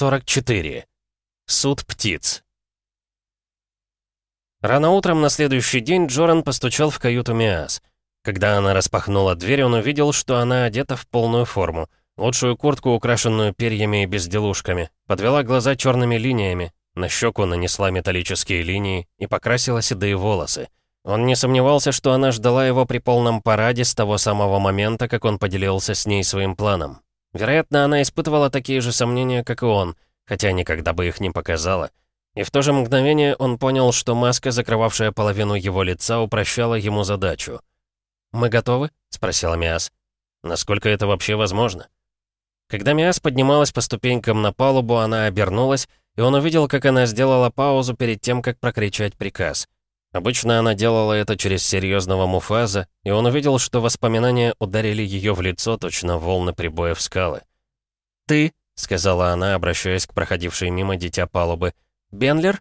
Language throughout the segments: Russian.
44. Суд птиц. Рано утром на следующий день Джоран постучал в каюту Миас. Когда она распахнула дверь, он увидел, что она одета в полную форму. Лучшую куртку, украшенную перьями и безделушками. Подвела глаза черными линиями. На щеку нанесла металлические линии и покрасила седые волосы. Он не сомневался, что она ждала его при полном параде с того самого момента, как он поделился с ней своим планом. Вероятно, она испытывала такие же сомнения, как и он, хотя никогда бы их не показала. И в то же мгновение он понял, что маска, закрывавшая половину его лица, упрощала ему задачу. «Мы готовы?» — спросила Миас. «Насколько это вообще возможно?» Когда Миас поднималась по ступенькам на палубу, она обернулась, и он увидел, как она сделала паузу перед тем, как прокричать приказ — Обычно она делала это через серьезного муфаза, и он увидел, что воспоминания ударили ее в лицо, точно волны прибоя в скалы. «Ты», — сказала она, обращаясь к проходившей мимо дитя палубы, — «Бенлер?»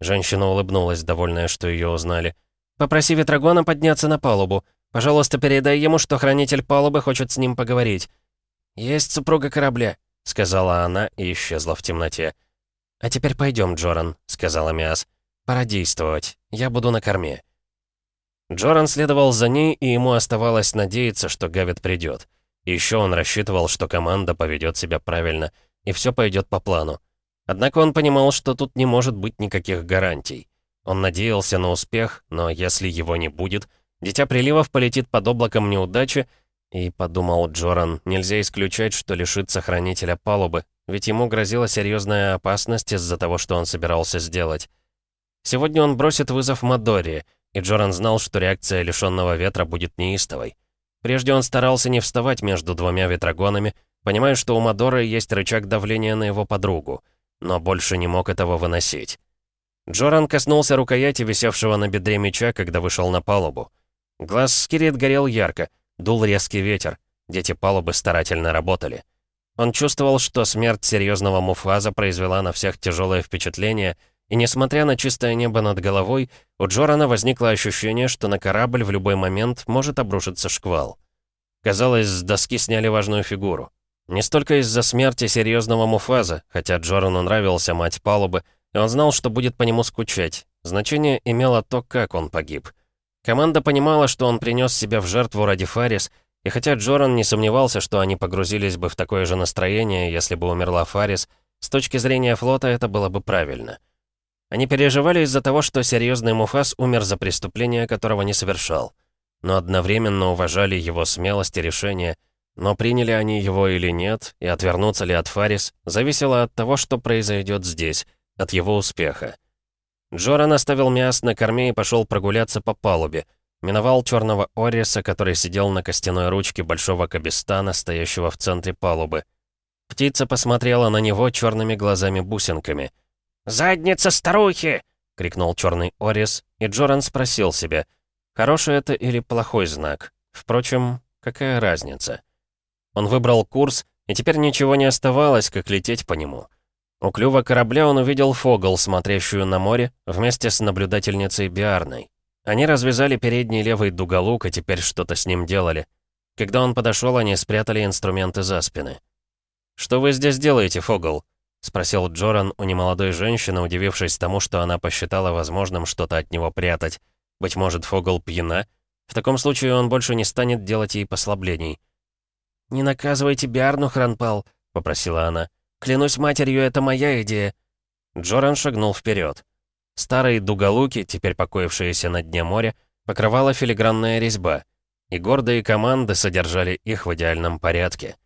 Женщина улыбнулась, довольная, что ее узнали. «Попроси Ветрогона подняться на палубу. Пожалуйста, передай ему, что хранитель палубы хочет с ним поговорить». «Есть супруга корабля», — сказала она и исчезла в темноте. «А теперь пойдем, Джоран», — сказала Миас. Пора действовать. Я буду на корме». Джоран следовал за ней, и ему оставалось надеяться, что Гавит придет. Еще он рассчитывал, что команда поведет себя правильно, и все пойдет по плану. Однако он понимал, что тут не может быть никаких гарантий. Он надеялся на успех, но если его не будет, дитя приливов полетит под облаком неудачи, и, подумал Джоран, нельзя исключать, что лишится хранителя палубы, ведь ему грозила серьезная опасность из-за того, что он собирался сделать. Сегодня он бросит вызов Мадоре, и Джоран знал, что реакция лишенного ветра будет неистовой. Прежде он старался не вставать между двумя ветрогонами, понимая, что у Мадоры есть рычаг давления на его подругу, но больше не мог этого выносить. Джоран коснулся рукояти, висевшего на бедре меча, когда вышел на палубу. Глаз Скирит горел ярко, дул резкий ветер, дети палубы старательно работали. Он чувствовал, что смерть серьезного Муфаза произвела на всех тяжелое впечатление, и несмотря на чистое небо над головой, у Джорана возникло ощущение, что на корабль в любой момент может обрушиться шквал. Казалось, с доски сняли важную фигуру. Не столько из-за смерти серьезного Муфаза, хотя Джорану нравился мать палубы, и он знал, что будет по нему скучать. Значение имело то, как он погиб. Команда понимала, что он принес себя в жертву ради Фарис, и хотя Джоран не сомневался, что они погрузились бы в такое же настроение, если бы умерла Фарис, с точки зрения флота это было бы правильно — они переживали из-за того, что серьезный Муфас умер за преступление, которого не совершал. Но одновременно уважали его смелость и решение. Но приняли они его или нет, и отвернуться ли от Фарис, зависело от того, что произойдет здесь, от его успеха. Джоран оставил Миас на корме и пошел прогуляться по палубе. Миновал черного Ориса, который сидел на костяной ручке большого кабистана, стоящего в центре палубы. Птица посмотрела на него черными глазами-бусинками — «Задница старухи!» — крикнул черный Орис, и Джоран спросил себя, хороший это или плохой знак. Впрочем, какая разница? Он выбрал курс, и теперь ничего не оставалось, как лететь по нему. У клюва корабля он увидел Фогл, смотрящую на море, вместе с наблюдательницей Биарной. Они развязали передний левый дуголук, и теперь что-то с ним делали. Когда он подошел, они спрятали инструменты за спины. «Что вы здесь делаете, Фогл?» — спросил Джоран у немолодой женщины, удивившись тому, что она посчитала возможным что-то от него прятать. «Быть может, Фогл пьяна? В таком случае он больше не станет делать ей послаблений». «Не наказывайте Биарну, Хранпал», — попросила она. «Клянусь матерью, это моя идея». Джоран шагнул вперед. Старые дуголуки, теперь покоившиеся на дне моря, покрывала филигранная резьба, и гордые команды содержали их в идеальном порядке.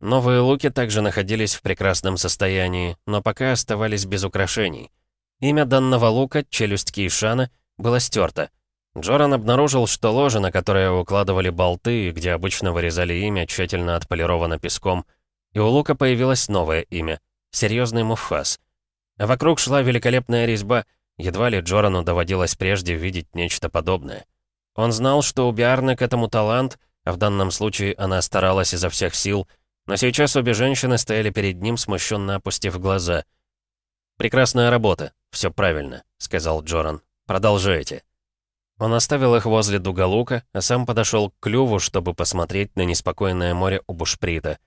Новые луки также находились в прекрасном состоянии, но пока оставались без украшений. Имя данного лука, челюсть Кейшана, было стерто. Джоран обнаружил, что ложе, на которое укладывали болты, где обычно вырезали имя, тщательно отполировано песком, и у лука появилось новое имя — серьезный муфас. А вокруг шла великолепная резьба, едва ли Джорану доводилось прежде видеть нечто подобное. Он знал, что у Биарны к этому талант, а в данном случае она старалась изо всех сил — но сейчас обе женщины стояли перед ним, смущенно опустив глаза. «Прекрасная работа, все правильно», — сказал Джоран. «Продолжайте». Он оставил их возле дугалука, а сам подошел к клюву, чтобы посмотреть на неспокойное море у бушприта.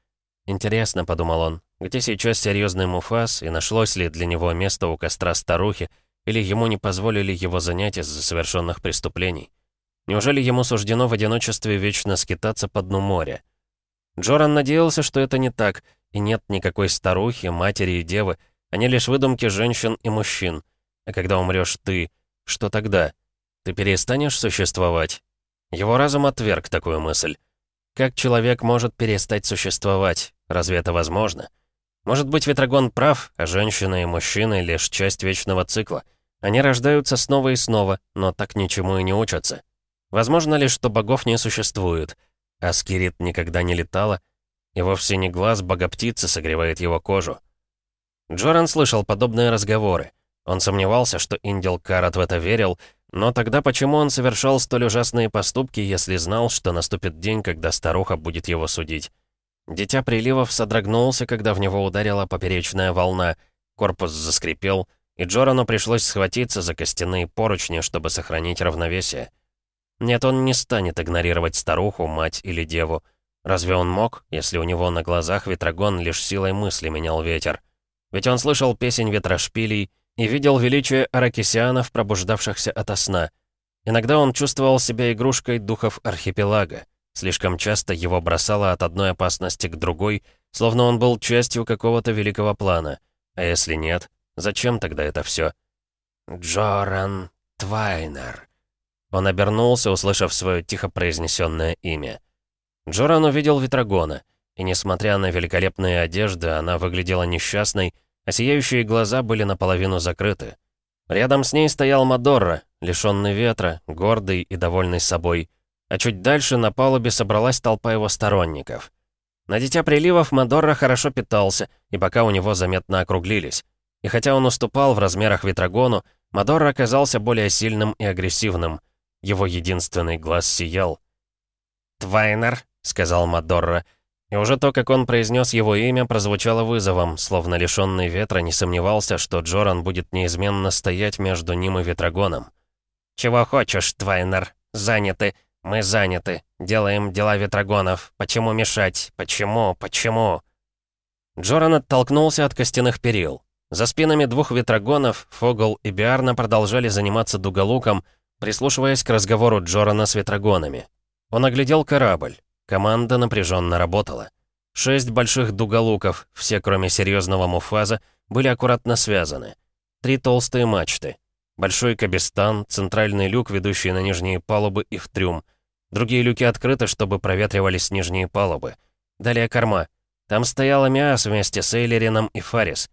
«Интересно», — подумал он, — «где сейчас серьезный муфас и нашлось ли для него место у костра старухи, или ему не позволили его занять из-за совершенных преступлений? Неужели ему суждено в одиночестве вечно скитаться по дну моря?» Джоран надеялся, что это не так, и нет никакой старухи, матери и девы. Они лишь выдумки женщин и мужчин. А когда умрешь ты, что тогда? Ты перестанешь существовать? Его разум отверг такую мысль. Как человек может перестать существовать? Разве это возможно? Может быть, Ветрогон прав, а женщины и мужчины — лишь часть вечного цикла. Они рождаются снова и снова, но так ничему и не учатся. Возможно ли, что богов не существует — Аскерит никогда не летала, и вовсе не глаз богоптицы согревает его кожу. Джоран слышал подобные разговоры. Он сомневался, что Индил Карат в это верил, но тогда почему он совершал столь ужасные поступки, если знал, что наступит день, когда старуха будет его судить? Дитя приливов содрогнулся, когда в него ударила поперечная волна. Корпус заскрипел, и Джорану пришлось схватиться за костяные поручни, чтобы сохранить равновесие. Нет, он не станет игнорировать старуху, мать или деву. Разве он мог, если у него на глазах ветрогон лишь силой мысли менял ветер? Ведь он слышал песень ветрошпилей и видел величие аракисианов, пробуждавшихся ото сна. Иногда он чувствовал себя игрушкой духов архипелага. Слишком часто его бросало от одной опасности к другой, словно он был частью какого-то великого плана. А если нет, зачем тогда это все? «Джоран Твайнер», он обернулся, услышав свое тихо произнесенное имя. Джоран увидел Витрагона, и, несмотря на великолепные одежды, она выглядела несчастной, а сияющие глаза были наполовину закрыты. Рядом с ней стоял Мадорра, лишённый ветра, гордый и довольный собой. А чуть дальше на палубе собралась толпа его сторонников. На дитя приливов Мадорра хорошо питался, и пока у него заметно округлились. И хотя он уступал в размерах Витрагону, Мадорра оказался более сильным и агрессивным — его единственный глаз сиял. «Твайнер», — сказал Мадорра, и уже то, как он произнес его имя, прозвучало вызовом, словно лишенный ветра не сомневался, что Джоран будет неизменно стоять между ним и Ветрогоном. «Чего хочешь, Твайнер? Заняты. Мы заняты. Делаем дела Ветрогонов. Почему мешать? Почему? Почему?» Джоран оттолкнулся от костяных перил. За спинами двух Ветрогонов Фогл и Биарна продолжали заниматься дуголуком, прислушиваясь к разговору Джорана с ветрогонами. Он оглядел корабль. Команда напряженно работала. Шесть больших дуголуков, все кроме серьезного муфаза, были аккуратно связаны. Три толстые мачты. Большой кабестан, центральный люк, ведущий на нижние палубы и в трюм. Другие люки открыты, чтобы проветривались нижние палубы. Далее корма. Там стояла Миас вместе с Эйлерином и Фарис.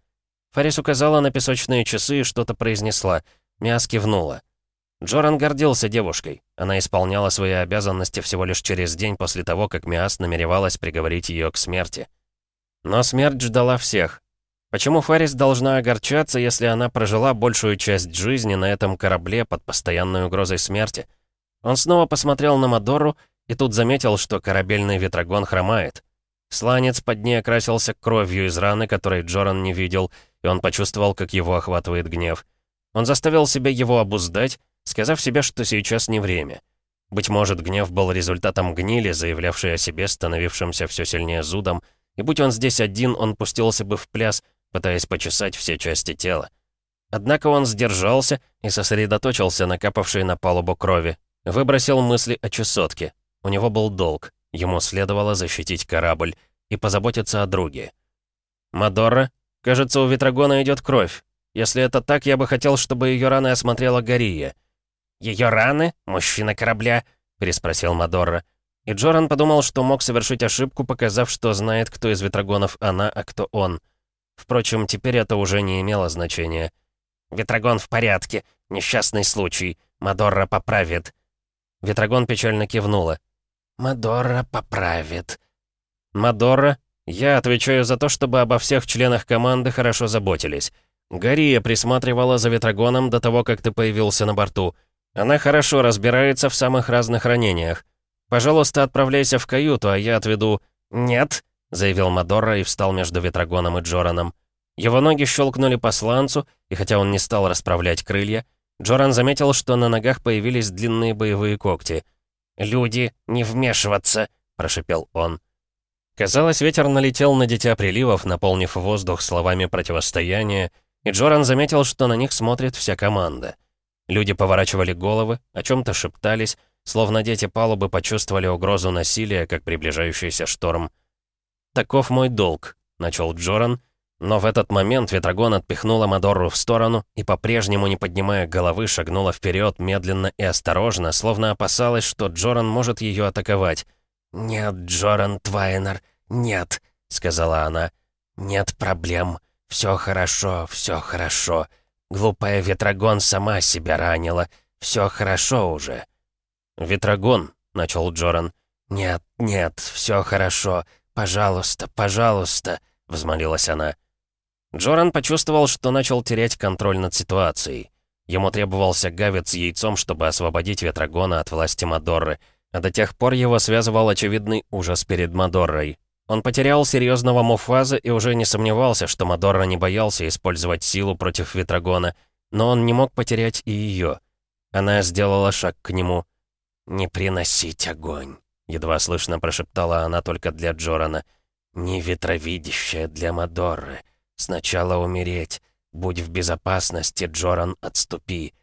Фарис указала на песочные часы и что-то произнесла. Миас кивнула. Джоран гордился девушкой. Она исполняла свои обязанности всего лишь через день после того, как Миас намеревалась приговорить ее к смерти. Но смерть ждала всех. Почему Фарис должна огорчаться, если она прожила большую часть жизни на этом корабле под постоянной угрозой смерти? Он снова посмотрел на Мадору и тут заметил, что корабельный ветрогон хромает. Сланец под ней окрасился кровью из раны, которой Джоран не видел, и он почувствовал, как его охватывает гнев. Он заставил себя его обуздать, сказав себе, что сейчас не время. Быть может, гнев был результатом гнили, заявлявшей о себе, становившимся все сильнее зудом, и будь он здесь один, он пустился бы в пляс, пытаясь почесать все части тела. Однако он сдержался и сосредоточился на капавшей на палубу крови. Выбросил мысли о чесотке. У него был долг. Ему следовало защитить корабль и позаботиться о друге. «Мадорра, кажется, у Ветрогона идет кровь. Если это так, я бы хотел, чтобы ее раны осмотрела Гория. «Ее раны? Мужчина корабля?» — переспросил Мадорра. И Джоран подумал, что мог совершить ошибку, показав, что знает, кто из ветрогонов она, а кто он. Впрочем, теперь это уже не имело значения. «Ветрогон в порядке. Несчастный случай. Мадорра поправит». Ветрогон печально кивнула. «Мадорра поправит». «Мадорра, я отвечаю за то, чтобы обо всех членах команды хорошо заботились. Гария присматривала за Ветрогоном до того, как ты появился на борту». Она хорошо разбирается в самых разных ранениях. Пожалуйста, отправляйся в каюту, а я отведу...» «Нет», — заявил Мадорра и встал между Ветрогоном и Джораном. Его ноги щелкнули по сланцу, и хотя он не стал расправлять крылья, Джоран заметил, что на ногах появились длинные боевые когти. «Люди, не вмешиваться!» — прошипел он. Казалось, ветер налетел на Дитя Приливов, наполнив воздух словами противостояния, и Джоран заметил, что на них смотрит вся команда. Люди поворачивали головы, о чем-то шептались, словно дети палубы почувствовали угрозу насилия, как приближающийся шторм. «Таков мой долг», — начал Джоран, но в этот момент Ветрогон отпихнула Мадорру в сторону и, по-прежнему не поднимая головы, шагнула вперед медленно и осторожно, словно опасалась, что Джоран может ее атаковать. «Нет, Джоран Твайнер, нет», — сказала она. «Нет проблем. Все хорошо, все хорошо. Глупая Ветрогон сама себя ранила. Все хорошо уже». «Ветрогон», — начал Джоран. «Нет, нет, все хорошо. Пожалуйста, пожалуйста», — взмолилась она. Джоран почувствовал, что начал терять контроль над ситуацией. Ему требовался гавец с яйцом, чтобы освободить Ветрогона от власти Мадорры, а до тех пор его связывал очевидный ужас перед Мадоррой. Он потерял серьезного Муфаза и уже не сомневался, что Мадорра не боялся использовать силу против Ветрогона, но он не мог потерять и ее. Она сделала шаг к нему. «Не приносить огонь», — едва слышно прошептала она только для Джорана. «Не ветровидящая для Мадорры. Сначала умереть. Будь в безопасности, Джоран, отступи».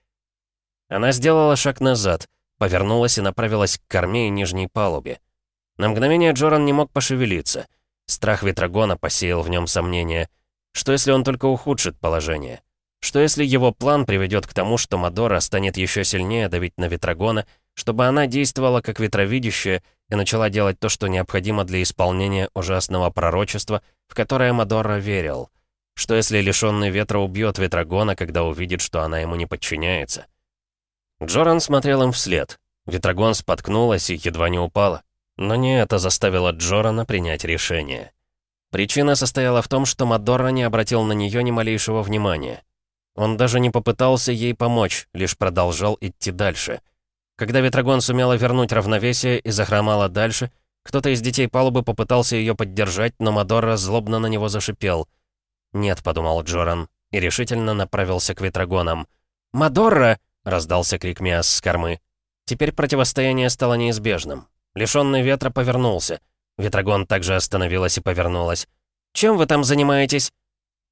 Она сделала шаг назад, повернулась и направилась к корме и нижней палубе. На мгновение Джоран не мог пошевелиться. Страх Ветрогона посеял в нем сомнения. Что если он только ухудшит положение? Что если его план приведет к тому, что Мадора станет еще сильнее давить на Ветрогона, чтобы она действовала как ветровидящая и начала делать то, что необходимо для исполнения ужасного пророчества, в которое Мадора верил? Что если лишенный ветра убьет Ветрогона, когда увидит, что она ему не подчиняется? Джоран смотрел им вслед. Ветрогон споткнулась и едва не упала. Но не это заставило Джорана принять решение. Причина состояла в том, что Мадорра не обратил на нее ни малейшего внимания. Он даже не попытался ей помочь, лишь продолжал идти дальше. Когда Ветрогон сумела вернуть равновесие и захромала дальше, кто-то из детей палубы попытался ее поддержать, но Мадорра злобно на него зашипел. «Нет», — подумал Джоран, и решительно направился к Ветрогонам. «Мадорра!» — раздался крик Миас с кормы. Теперь противостояние стало неизбежным. Лишенный ветра повернулся. Ветрогон также остановилась и повернулась. «Чем вы там занимаетесь?»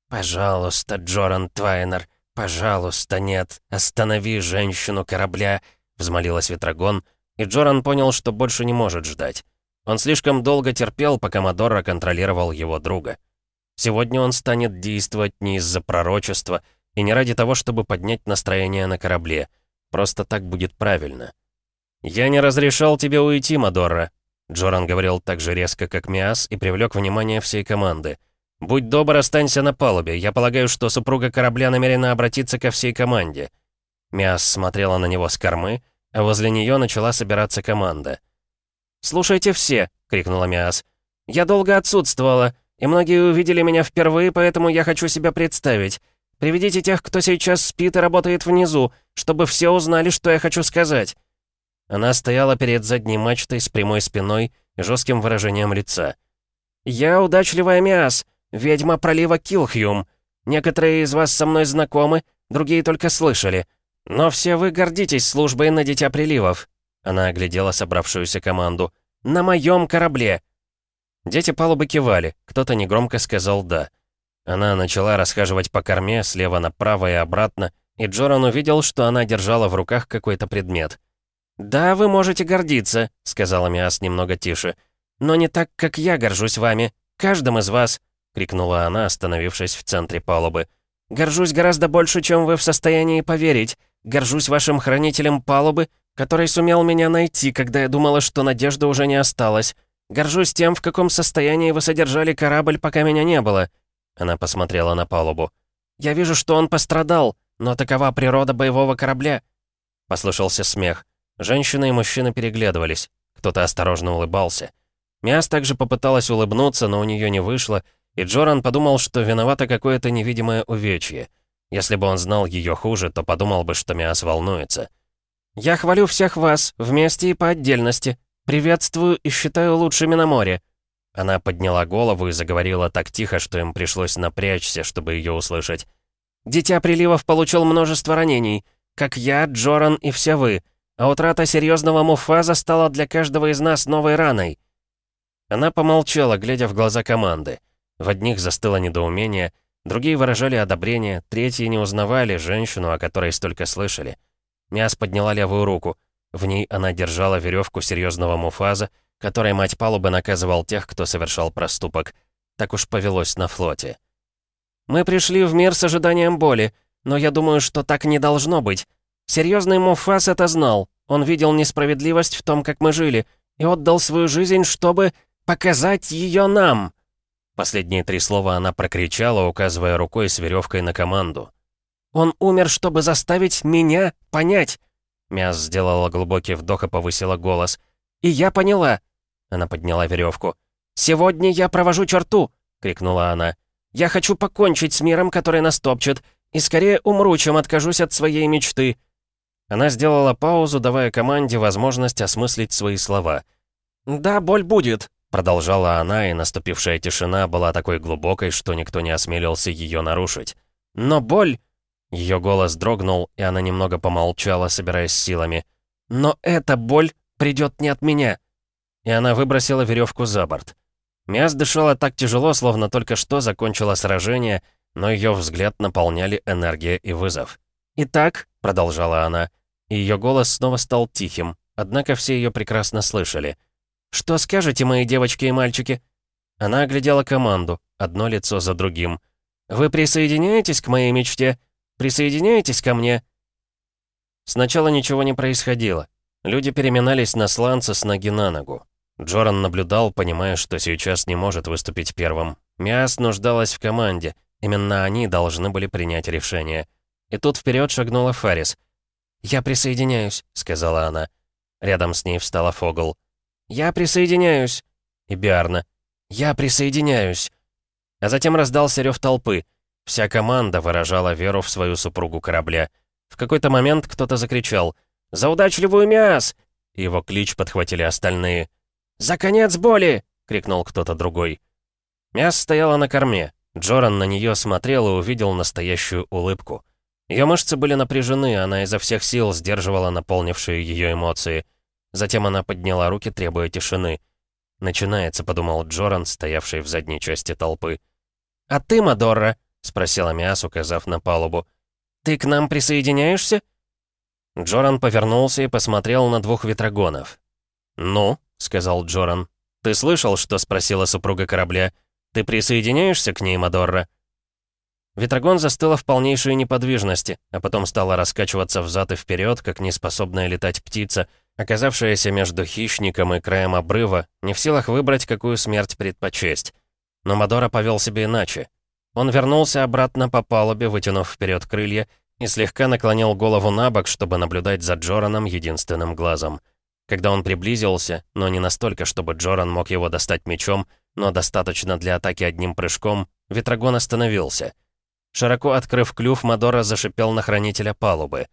«Пожалуйста, Джоран Твайнер, пожалуйста, нет, останови женщину корабля», взмолилась Ветрогон, и Джоран понял, что больше не может ждать. Он слишком долго терпел, пока Мадорра контролировал его друга. Сегодня он станет действовать не из-за пророчества и не ради того, чтобы поднять настроение на корабле. Просто так будет правильно. «Я не разрешал тебе уйти, Мадорра», — Джоран говорил так же резко, как Миас, и привлек внимание всей команды. «Будь добр, останься на палубе. Я полагаю, что супруга корабля намерена обратиться ко всей команде». Миас смотрела на него с кормы, а возле нее начала собираться команда. «Слушайте все!» — крикнула Миас. «Я долго отсутствовала, и многие увидели меня впервые, поэтому я хочу себя представить. Приведите тех, кто сейчас спит и работает внизу, чтобы все узнали, что я хочу сказать. Она стояла перед задней мачтой с прямой спиной и жестким выражением лица. «Я удачливая Миас, ведьма пролива Килхьюм. Некоторые из вас со мной знакомы, другие только слышали. Но все вы гордитесь службой на Дитя Приливов». Она оглядела собравшуюся команду. «На моем корабле!» Дети палубы кивали, кто-то негромко сказал «да». Она начала расхаживать по корме, слева направо и обратно, и Джоран увидел, что она держала в руках какой-то предмет. «Да, вы можете гордиться», — сказала Миас немного тише. «Но не так, как я горжусь вами. Каждым из вас», — крикнула она, остановившись в центре палубы. «Горжусь гораздо больше, чем вы в состоянии поверить. Горжусь вашим хранителем палубы, который сумел меня найти, когда я думала, что надежды уже не осталось. Горжусь тем, в каком состоянии вы содержали корабль, пока меня не было». Она посмотрела на палубу. «Я вижу, что он пострадал, но такова природа боевого корабля». Послышался смех. Женщины и мужчины переглядывались. Кто-то осторожно улыбался. Миас также попыталась улыбнуться, но у нее не вышло, и Джоран подумал, что виновато какое-то невидимое увечье. Если бы он знал ее хуже, то подумал бы, что Миас волнуется. «Я хвалю всех вас, вместе и по отдельности. Приветствую и считаю лучшими на море». Она подняла голову и заговорила так тихо, что им пришлось напрячься, чтобы ее услышать. «Дитя приливов получил множество ранений, как я, Джоран и все вы» а утрата серьезного Муфаза стала для каждого из нас новой раной. Она помолчала, глядя в глаза команды. В одних застыло недоумение, другие выражали одобрение, третьи не узнавали женщину, о которой столько слышали. Мяс подняла левую руку. В ней она держала веревку серьезного Муфаза, которой мать палубы наказывал тех, кто совершал проступок. Так уж повелось на флоте. «Мы пришли в мир с ожиданием боли, но я думаю, что так не должно быть. Серьезный Муфас это знал. Он видел несправедливость в том, как мы жили, и отдал свою жизнь, чтобы показать ее нам. Последние три слова она прокричала, указывая рукой с веревкой на команду. «Он умер, чтобы заставить меня понять!» Мяс сделала глубокий вдох и повысила голос. «И я поняла!» Она подняла веревку. «Сегодня я провожу черту!» — крикнула она. «Я хочу покончить с миром, который нас топчет, и скорее умру, чем откажусь от своей мечты!» Она сделала паузу, давая команде возможность осмыслить свои слова. «Да, боль будет», — продолжала она, и наступившая тишина была такой глубокой, что никто не осмелился ее нарушить. «Но боль...» Ее голос дрогнул, и она немного помолчала, собираясь силами. «Но эта боль придет не от меня!» И она выбросила веревку за борт. Миас дышала так тяжело, словно только что закончила сражение, но ее взгляд наполняли энергия и вызов. «Итак», — продолжала она, и ее голос снова стал тихим, однако все ее прекрасно слышали. «Что скажете, мои девочки и мальчики?» Она оглядела команду, одно лицо за другим. «Вы присоединяетесь к моей мечте? Присоединяетесь ко мне?» Сначала ничего не происходило. Люди переминались на сланце с ноги на ногу. Джоран наблюдал, понимая, что сейчас не может выступить первым. Миас нуждалась в команде. Именно они должны были принять решение. И тут вперед шагнула Фарис. «Я присоединяюсь», — сказала она. Рядом с ней встала Фогл. «Я присоединяюсь!» И Биарна. «Я присоединяюсь!» А затем раздался рев толпы. Вся команда выражала веру в свою супругу корабля. В какой-то момент кто-то закричал «За удачливую мяс!» Его клич подхватили остальные. «За конец боли!» — крикнул кто-то другой. Мяс стояла на корме. Джоран на нее смотрел и увидел настоящую улыбку. Ее мышцы были напряжены, она изо всех сил сдерживала наполнившие ее эмоции. Затем она подняла руки, требуя тишины. «Начинается», — подумал Джоран, стоявший в задней части толпы. «А ты, Мадорра?» — спросила Миас, указав на палубу. «Ты к нам присоединяешься?» Джоран повернулся и посмотрел на двух ветрогонов. «Ну», — сказал Джоран, — «ты слышал, что спросила супруга корабля? Ты присоединяешься к ней, Мадорра?» Ветрогон застыла в полнейшей неподвижности, а потом стала раскачиваться взад и вперед, как неспособная летать птица, оказавшаяся между хищником и краем обрыва, не в силах выбрать, какую смерть предпочесть. Но Мадора повел себя иначе. Он вернулся обратно по палубе, вытянув вперед крылья, и слегка наклонил голову на бок, чтобы наблюдать за Джораном единственным глазом. Когда он приблизился, но не настолько, чтобы Джоран мог его достать мечом, но достаточно для атаки одним прыжком, Ветрогон остановился — Широко открыв клюв, Мадора зашипел на хранителя палубы.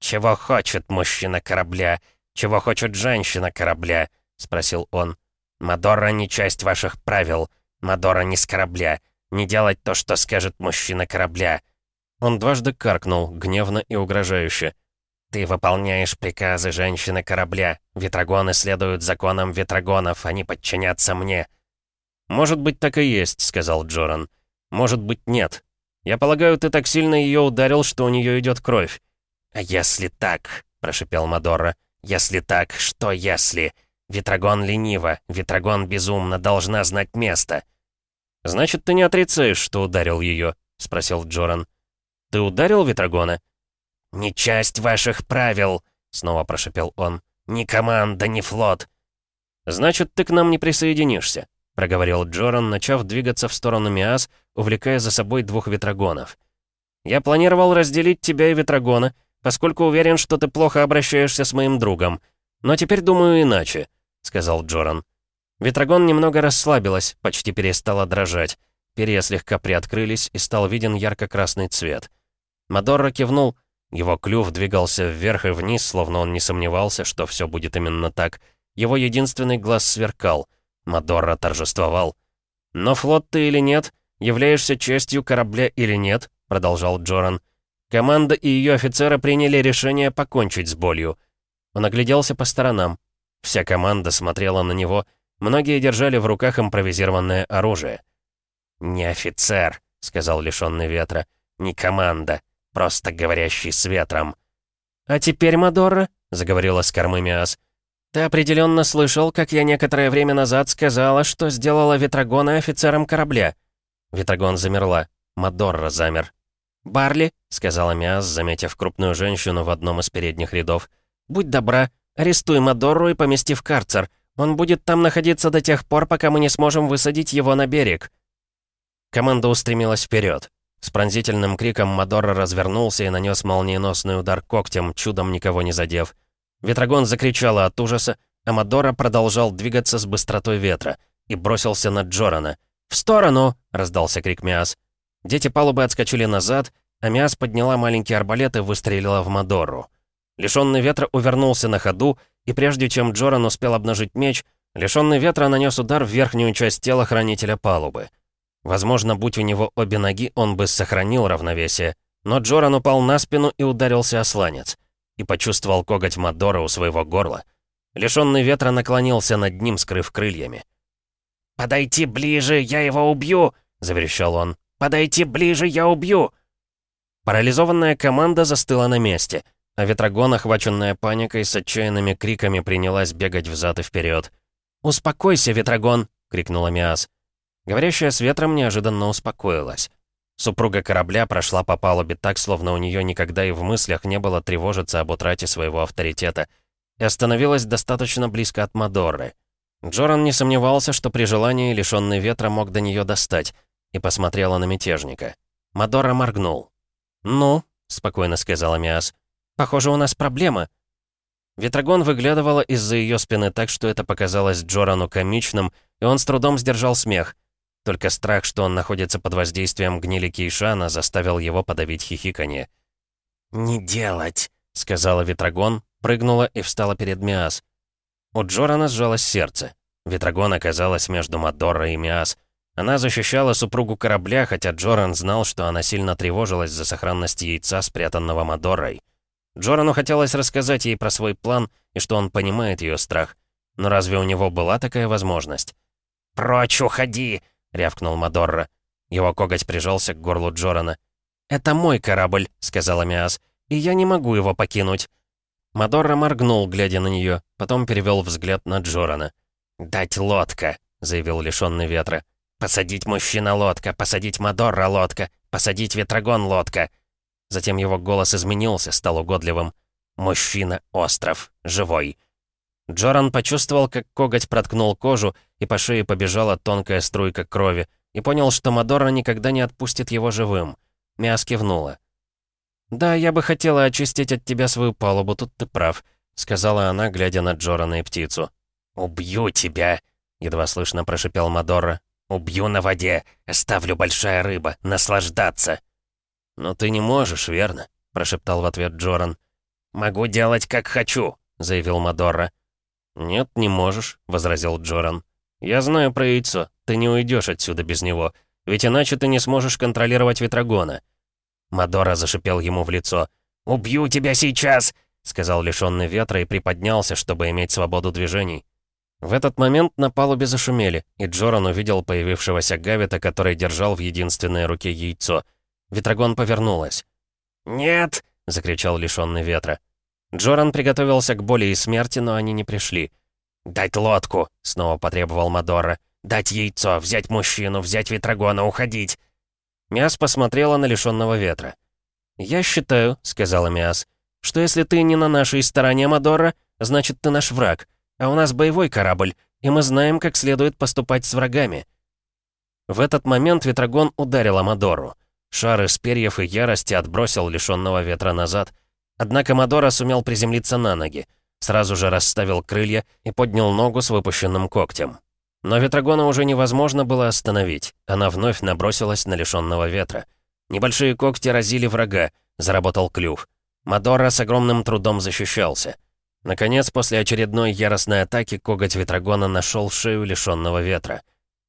«Чего хочет мужчина корабля? Чего хочет женщина корабля?» — спросил он. «Мадора не часть ваших правил. Мадора не с корабля. Не делать то, что скажет мужчина корабля». Он дважды каркнул, гневно и угрожающе. «Ты выполняешь приказы женщины корабля. Ветрогоны следуют законам ветрогонов, они подчинятся мне». «Может быть, так и есть», — сказал Джоран. «Может быть, нет. Я полагаю, ты так сильно ее ударил, что у нее идет кровь». «А если так?» — прошипел Мадорра. «Если так, что если? Ветрогон лениво, Ветрогон безумно, должна знать место». «Значит, ты не отрицаешь, что ударил ее?» — спросил Джоран. «Ты ударил Ветрогона?» «Не часть ваших правил!» — снова прошипел он. «Ни команда, ни флот!» «Значит, ты к нам не присоединишься», проговорил Джоран, начав двигаться в сторону Миас, увлекая за собой двух ветрогонов. «Я планировал разделить тебя и ветрогона, поскольку уверен, что ты плохо обращаешься с моим другом. Но теперь думаю иначе», — сказал Джоран. Ветрогон немного расслабилась, почти перестала дрожать. Перья слегка приоткрылись, и стал виден ярко-красный цвет. Мадорро кивнул. Его клюв двигался вверх и вниз, словно он не сомневался, что все будет именно так. Его единственный глаз сверкал — Мадорра торжествовал. «Но флот ты или нет, являешься частью корабля или нет», — продолжал Джоран. «Команда и ее офицеры приняли решение покончить с болью». Он огляделся по сторонам. Вся команда смотрела на него. Многие держали в руках импровизированное оружие. «Не офицер», — сказал лишенный ветра. «Не команда, просто говорящий с ветром». «А теперь, Мадорра», — заговорила с кормы Миас, — ты определенно слышал, как я некоторое время назад сказала, что сделала Ветрогона офицером корабля. Ветрогон замерла. Мадорра замер. «Барли», — сказала Миас, заметив крупную женщину в одном из передних рядов, «будь добра, арестуй Мадорру и помести в карцер. Он будет там находиться до тех пор, пока мы не сможем высадить его на берег». Команда устремилась вперед. С пронзительным криком Мадорра развернулся и нанес молниеносный удар когтем, чудом никого не задев. Ветрогон закричала от ужаса, Амадора продолжал двигаться с быстротой ветра и бросился на Джорана. «В сторону!» — раздался крик Миас. Дети палубы отскочили назад, а Миас подняла маленький арбалет и выстрелила в Мадору. Лишённый ветра увернулся на ходу, и прежде чем Джоран успел обнажить меч, лишённый ветра нанёс удар в верхнюю часть тела хранителя палубы. Возможно, будь у него обе ноги, он бы сохранил равновесие, но Джоран упал на спину и ударился о сланец и почувствовал коготь Мадора у своего горла. Лишенный ветра наклонился над ним, скрыв крыльями. «Подойти ближе, я его убью!» — заверещал он. «Подойти ближе, я убью!» Парализованная команда застыла на месте, а Ветрогон, охваченная паникой, с отчаянными криками принялась бегать взад и вперед. «Успокойся, Ветрогон!» — крикнула Миас. Говорящая с ветром неожиданно успокоилась. Супруга корабля прошла по палубе так, словно у нее никогда и в мыслях не было тревожиться об утрате своего авторитета, и остановилась достаточно близко от Мадорры. Джоран не сомневался, что при желании лишенный ветра мог до нее достать, и посмотрела на мятежника. Мадора моргнул. «Ну», — спокойно сказала Миас, — «похоже, у нас проблема». Ветрогон выглядывала из-за ее спины так, что это показалось Джорану комичным, и он с трудом сдержал смех — только страх, что он находится под воздействием гнили Кейшана, заставил его подавить хихиканье. «Не делать!» — сказала Ветрогон, прыгнула и встала перед Миас. У Джорана сжалось сердце. Ветрогон оказалась между Мадорой и Миас. Она защищала супругу корабля, хотя Джоран знал, что она сильно тревожилась за сохранность яйца, спрятанного Мадорой. Джорану хотелось рассказать ей про свой план и что он понимает ее страх. Но разве у него была такая возможность? «Прочь, уходи!» — рявкнул Мадорра. Его коготь прижался к горлу Джорана. «Это мой корабль», — сказала Миас, — «и я не могу его покинуть». Мадорра моргнул, глядя на нее, потом перевел взгляд на Джорана. «Дать лодка», — заявил лишенный ветра. «Посадить мужчина лодка, посадить Мадорра лодка, посадить ветрогон лодка». Затем его голос изменился, стал угодливым. «Мужчина остров, живой». Джоран почувствовал, как коготь проткнул кожу, и по шее побежала тонкая струйка крови, и понял, что Мадора никогда не отпустит его живым. Миас кивнула. «Да, я бы хотела очистить от тебя свою палубу, тут ты прав», — сказала она, глядя на Джорана и птицу. «Убью тебя!» — едва слышно прошипел Мадора. «Убью на воде! Оставлю большая рыба! Наслаждаться!» «Но ты не можешь, верно?» — прошептал в ответ Джоран. «Могу делать, как хочу!» — заявил Мадора. «Нет, не можешь», — возразил Джоран. «Я знаю про яйцо. Ты не уйдешь отсюда без него. Ведь иначе ты не сможешь контролировать Ветрогона». Мадора зашипел ему в лицо. «Убью тебя сейчас!» — сказал лишённый ветра и приподнялся, чтобы иметь свободу движений. В этот момент на палубе зашумели, и Джоран увидел появившегося Гавита, который держал в единственной руке яйцо. Ветрогон повернулась. «Нет!» — закричал лишённый ветра. Джоран приготовился к боли и смерти, но они не пришли. «Дать лодку!» — снова потребовал Мадора. «Дать яйцо! Взять мужчину! Взять ветрогона! Уходить!» Миас посмотрела на лишённого ветра. «Я считаю», — сказала Миас, — «что если ты не на нашей стороне, Мадора, значит, ты наш враг, а у нас боевой корабль, и мы знаем, как следует поступать с врагами». В этот момент ветрогон ударил Амадору. Шар из перьев и ярости отбросил лишённого ветра назад — Однако Мадора сумел приземлиться на ноги, сразу же расставил крылья и поднял ногу с выпущенным когтем. Но Ветрогона уже невозможно было остановить, она вновь набросилась на лишённого ветра. Небольшие когти разили врага, заработал клюв. Мадора с огромным трудом защищался. Наконец, после очередной яростной атаки, коготь Ветрогона нашел шею лишённого ветра.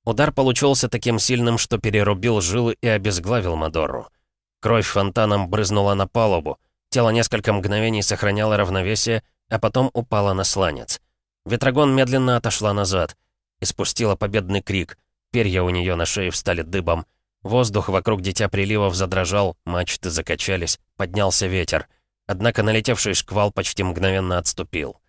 Удар получился таким сильным, что перерубил жилы и обезглавил Мадору. Кровь фонтаном брызнула на палубу, Тело несколько мгновений сохраняло равновесие, а потом упало на сланец. Ветрогон медленно отошла назад. Испустила победный крик. Перья у нее на шее встали дыбом. Воздух вокруг Дитя Приливов задрожал, мачты закачались, поднялся ветер. Однако налетевший шквал почти мгновенно отступил.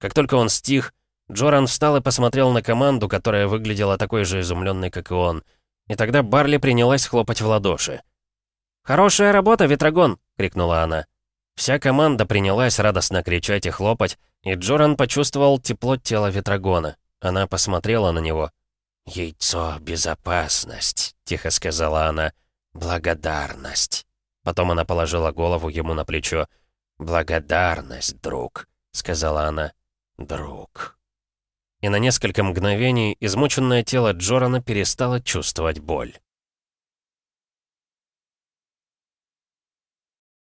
Как только он стих, Джоран встал и посмотрел на команду, которая выглядела такой же изумленной, как и он. И тогда Барли принялась хлопать в ладоши. «Хорошая работа, Ветрогон!» — крикнула она. Вся команда принялась радостно кричать и хлопать, и Джоран почувствовал тепло тела Ветрогона. Она посмотрела на него. «Яйцо, безопасность», — тихо сказала она. «Благодарность». Потом она положила голову ему на плечо. «Благодарность, друг», — сказала она. «Друг». И на несколько мгновений измученное тело Джорана перестало чувствовать боль.